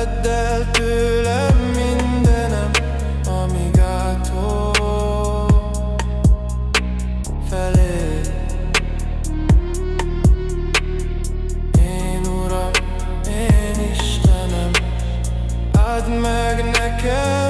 Vedd el tőlem mindenem, amíg áthol. Felé. Én Uram, én Istenem, add meg nekem